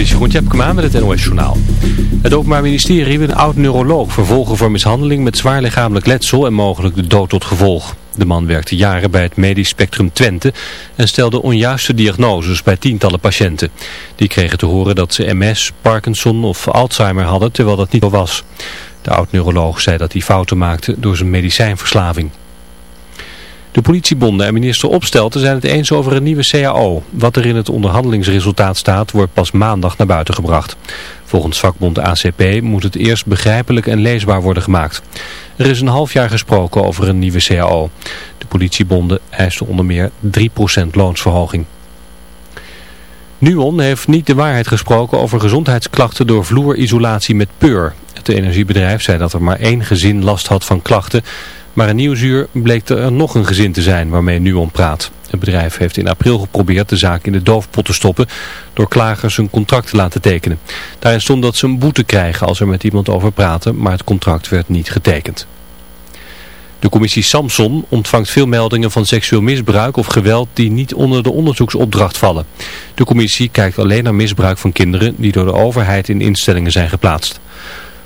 is Jeroen Tjepkema met het NOS Journaal. Het Openbaar Ministerie wil een oud-neuroloog vervolgen voor mishandeling met zwaar lichamelijk letsel en mogelijk de dood tot gevolg. De man werkte jaren bij het Medisch Spectrum Twente en stelde onjuiste diagnoses bij tientallen patiënten. Die kregen te horen dat ze MS, Parkinson of Alzheimer hadden, terwijl dat niet zo was. De oud-neuroloog zei dat hij fouten maakte door zijn medicijnverslaving. De politiebonden en minister Opstelten zijn het eens over een nieuwe CAO. Wat er in het onderhandelingsresultaat staat wordt pas maandag naar buiten gebracht. Volgens vakbond ACP moet het eerst begrijpelijk en leesbaar worden gemaakt. Er is een half jaar gesproken over een nieuwe CAO. De politiebonden eisten onder meer 3% loonsverhoging. Nuon heeft niet de waarheid gesproken over gezondheidsklachten door vloerisolatie met peur. Het energiebedrijf zei dat er maar één gezin last had van klachten... Maar een Nieuwsuur bleek er nog een gezin te zijn waarmee Nuon praat. Het bedrijf heeft in april geprobeerd de zaak in de doofpot te stoppen door klagers een contract te laten tekenen. Daarin stond dat ze een boete krijgen als er met iemand over praten, maar het contract werd niet getekend. De commissie Samson ontvangt veel meldingen van seksueel misbruik of geweld die niet onder de onderzoeksopdracht vallen. De commissie kijkt alleen naar misbruik van kinderen die door de overheid in instellingen zijn geplaatst.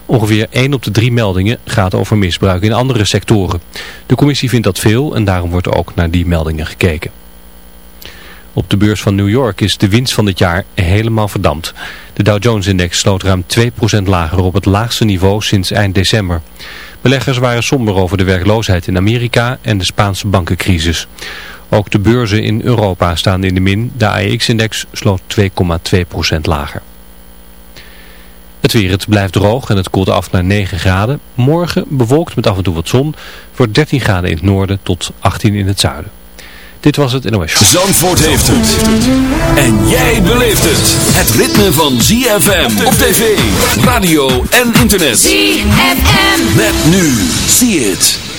Ongeveer 1 op de 3 meldingen gaat over misbruik in andere sectoren. De commissie vindt dat veel en daarom wordt ook naar die meldingen gekeken. Op de beurs van New York is de winst van dit jaar helemaal verdampt. De Dow Jones-index sloot ruim 2% lager op het laagste niveau sinds eind december. Beleggers waren somber over de werkloosheid in Amerika en de Spaanse bankencrisis. Ook de beurzen in Europa staan in de min. De AEX-index sloot 2,2% lager. Het weer, het blijft droog en het koelt af naar 9 graden. Morgen bewolkt met af en toe wat zon. Voor 13 graden in het noorden tot 18 in het zuiden. Dit was het NOS Show. Zandvoort heeft het. En jij beleeft het. Het ritme van ZFM op tv, radio en internet. ZFM. Met nu. See it.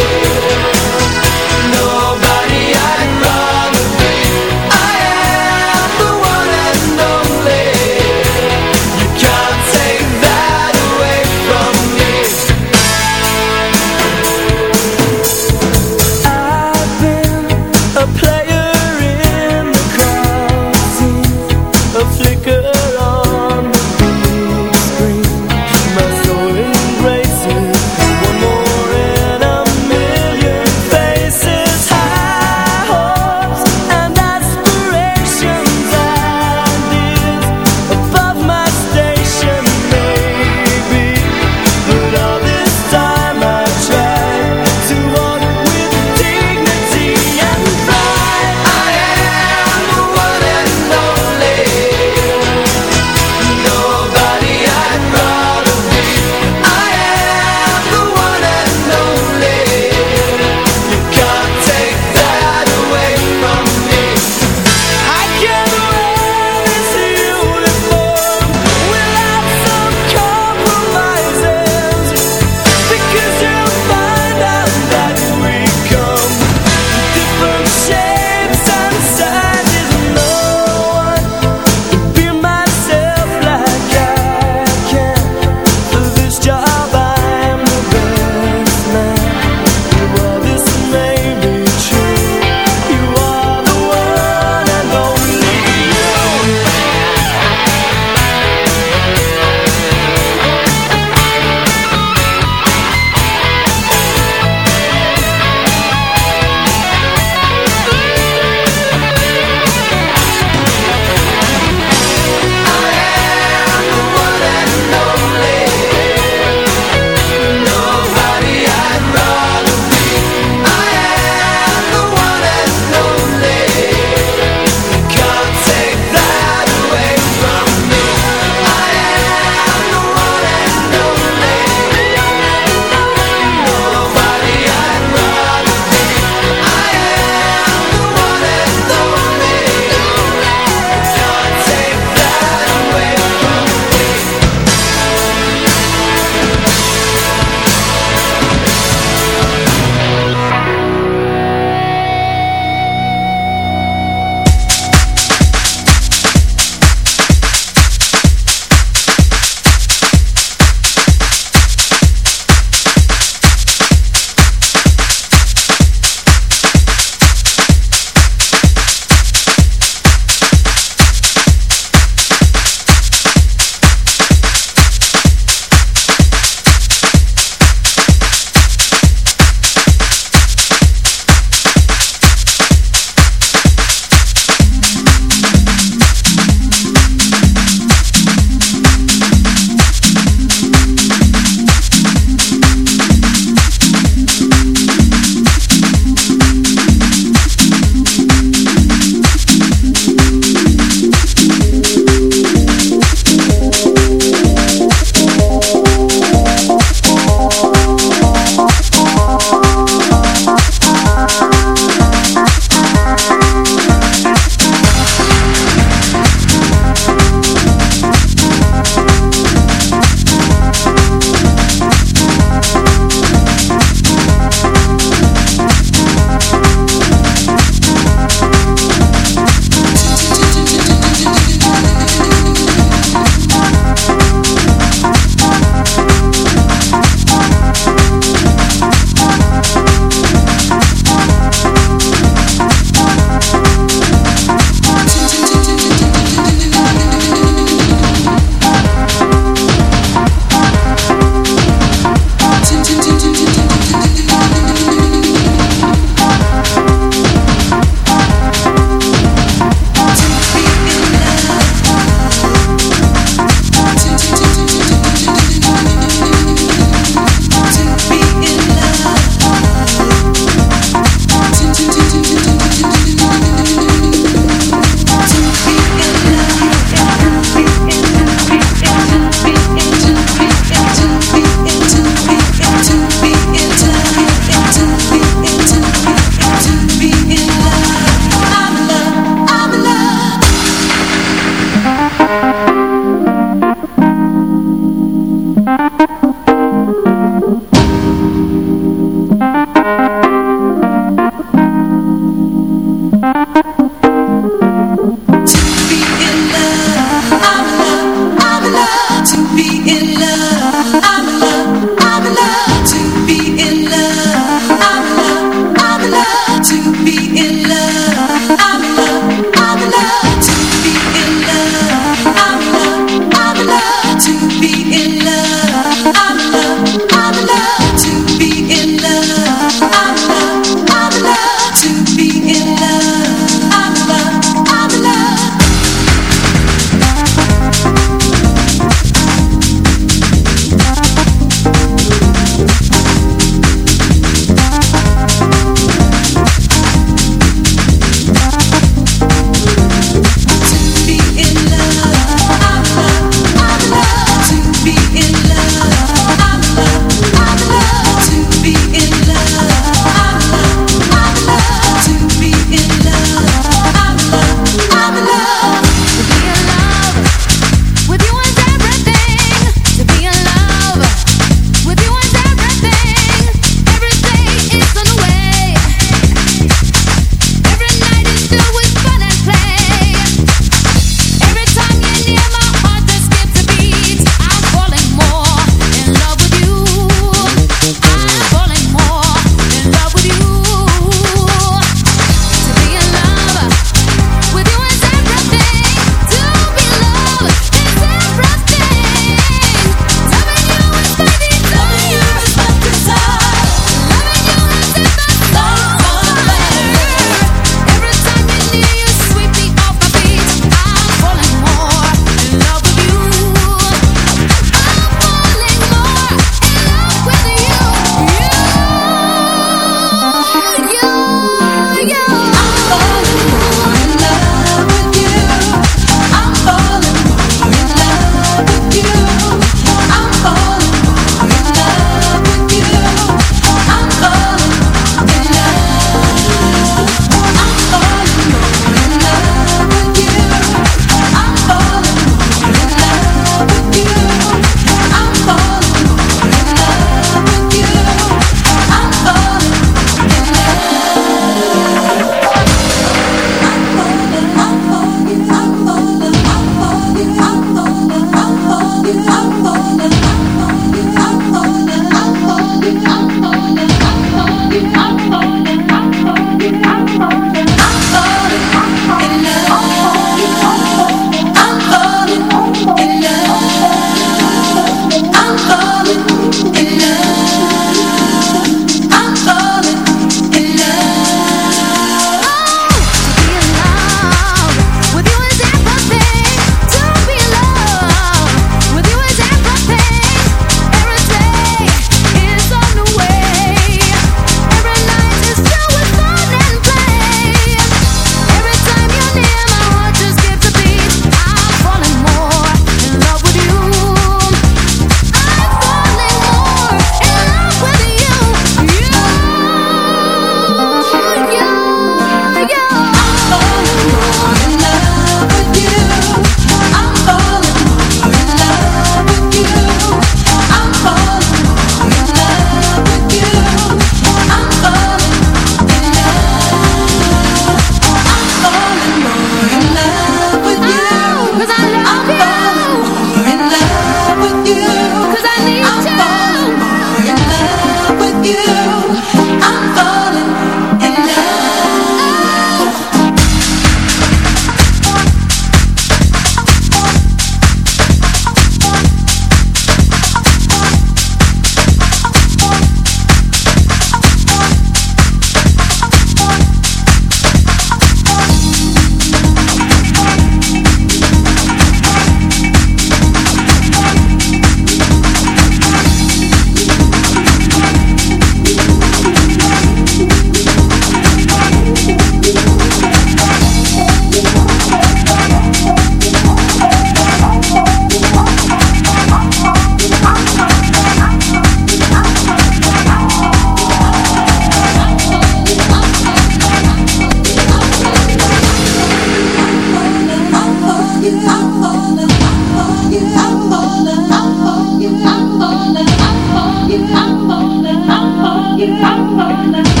Don't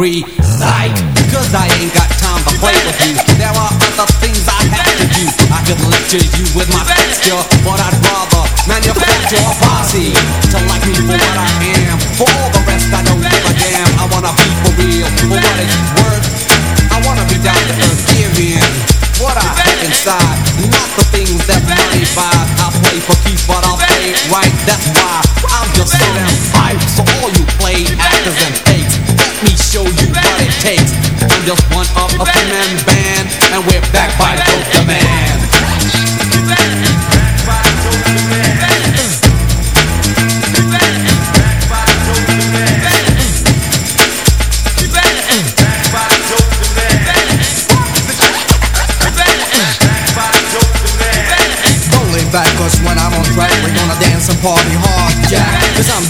agree one a band, and we're back by Dope the Man. back when I'm on track we're gonna dance and party hard, yeah Cause I'm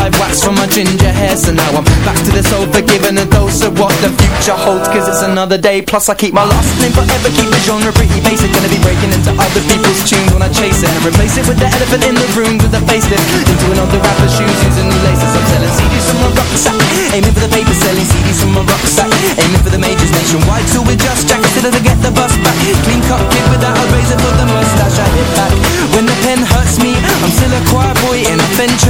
five wax from my ginger hair So now I'm back to this old forgiven a dose of what the future holds Cause it's another day Plus I keep my last name forever Keep the genre pretty basic Gonna be breaking into other people's tunes when I chase it And replace it with the elephant in the room with a facelift Into another rapper's shoes using new laces I'm selling CDs from my rucksack Aiming for the paper selling CDs from my rucksack Aiming for the majors nationwide So we're just jackets till I get the bus back Clean cut kid without a razor for the mustache I hit back. When the pen hurts me I'm still a choir boy in a I'm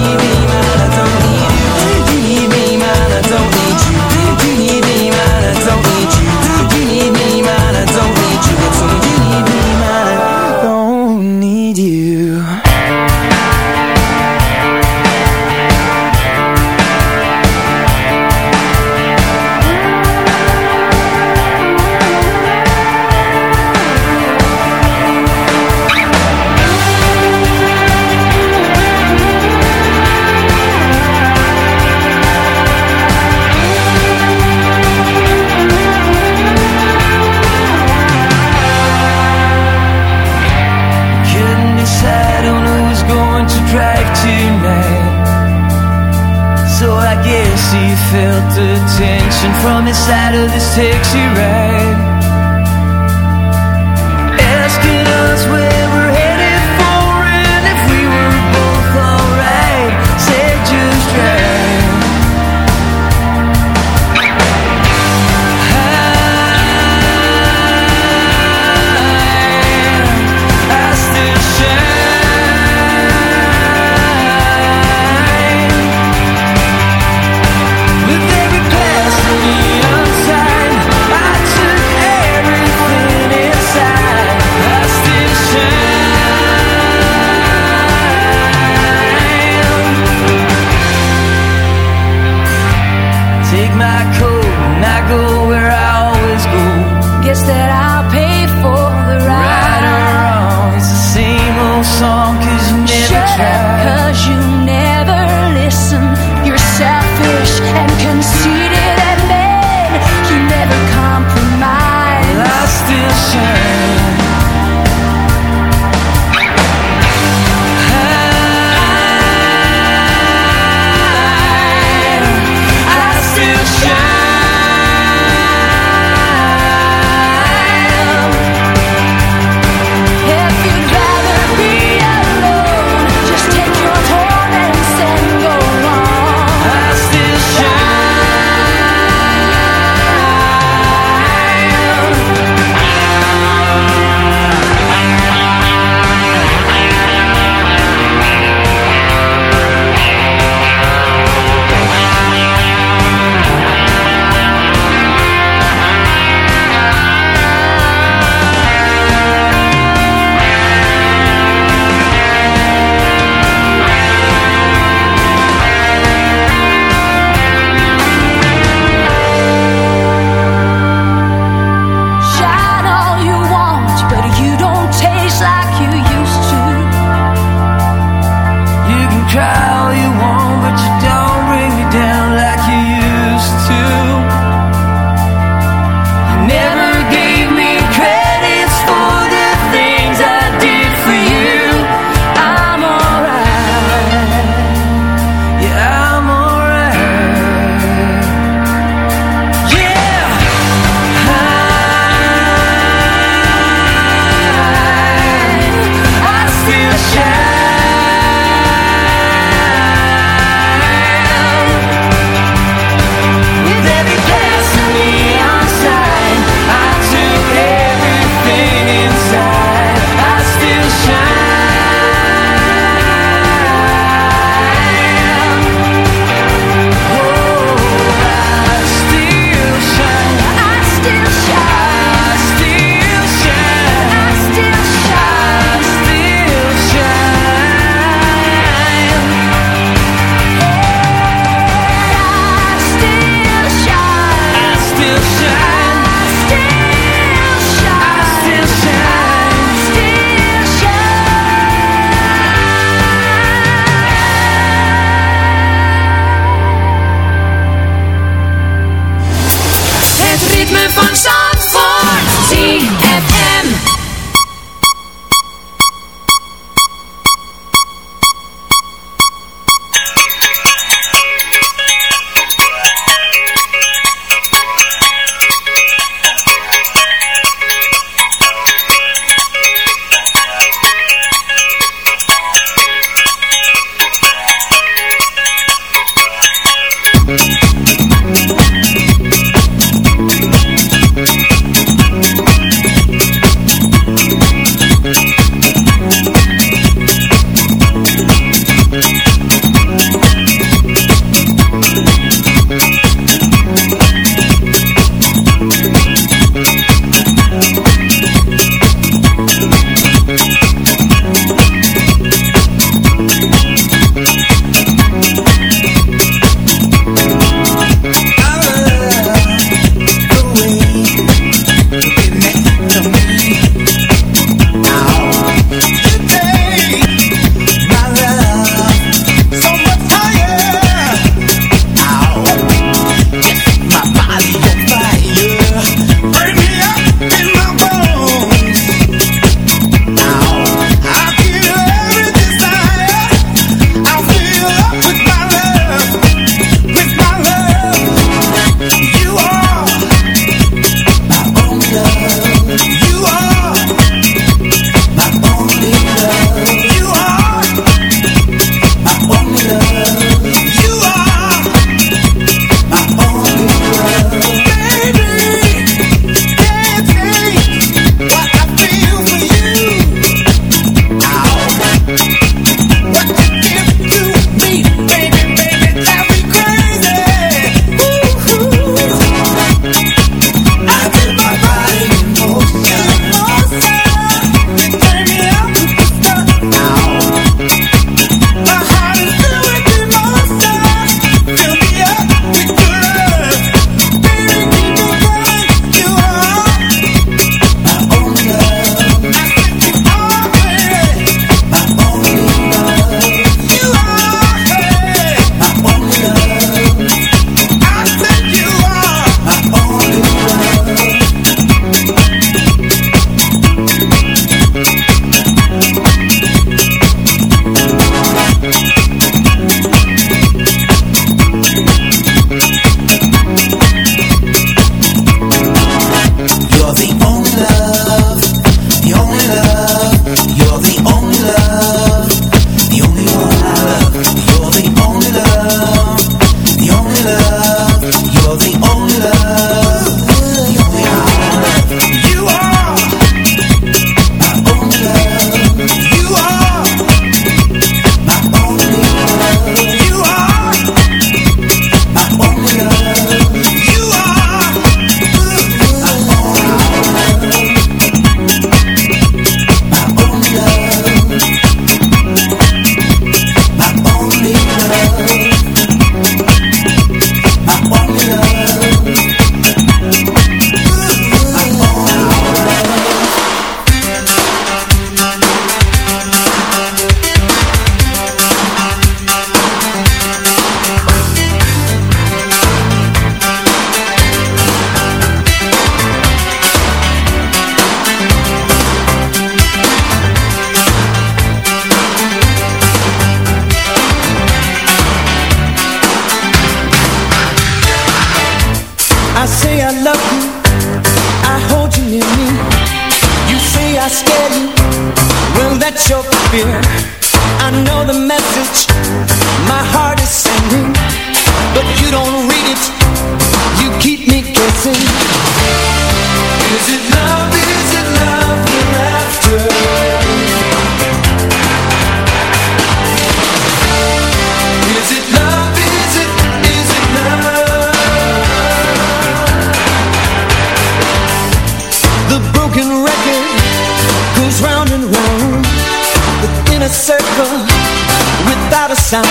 sound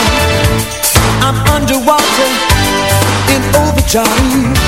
I'm underwater in overdrive.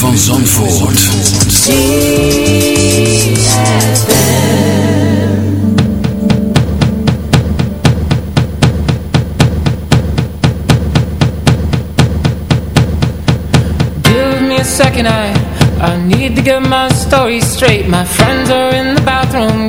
van Zandvoort. Give me a second, I, I need to get my story straight. My friends are in the bathroom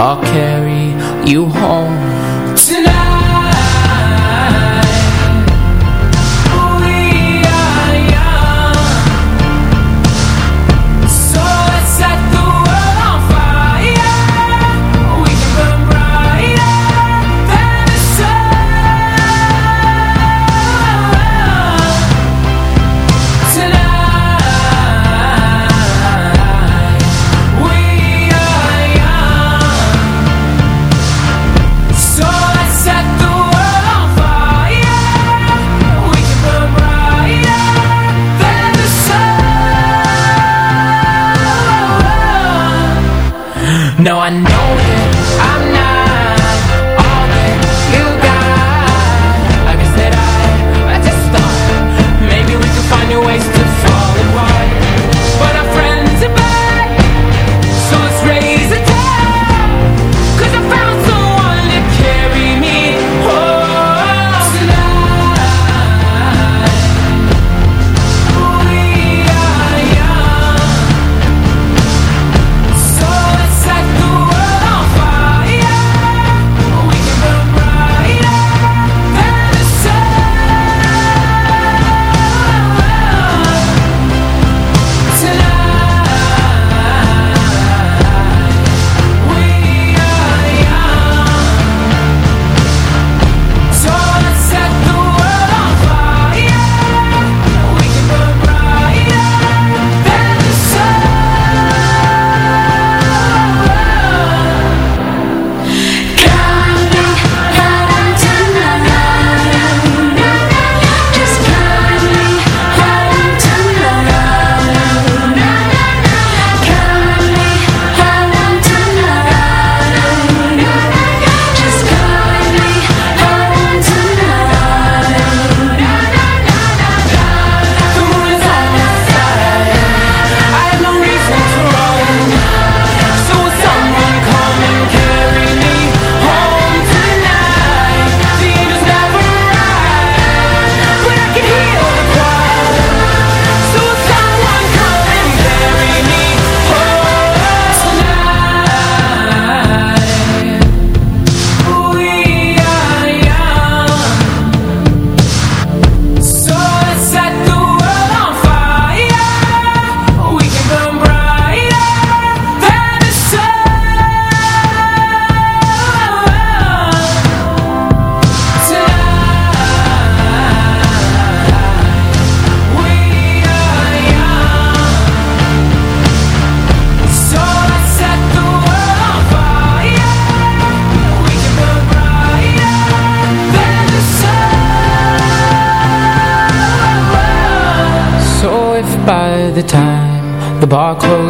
I'll carry you home.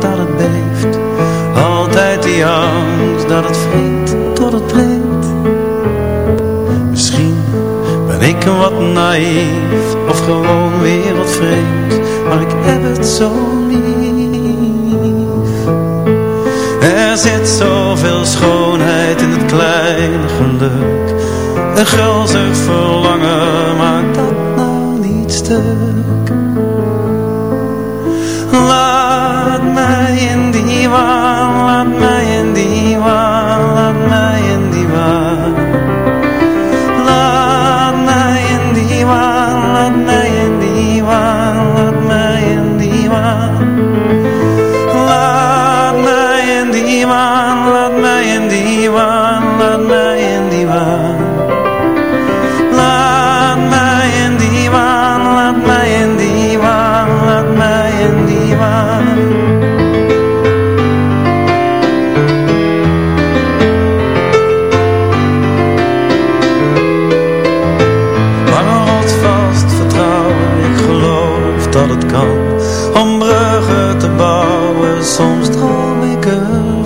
Dat het beeft. Altijd die angst dat het vreet tot het breekt Misschien ben ik wat naïef Of gewoon wereldvreemd Maar ik heb het zo lief. Er zit zoveel schoonheid in het kleine geluk. Een gulzig verlangen maakt dat nou niet stuk in die waan, laat mij Soms droom ik er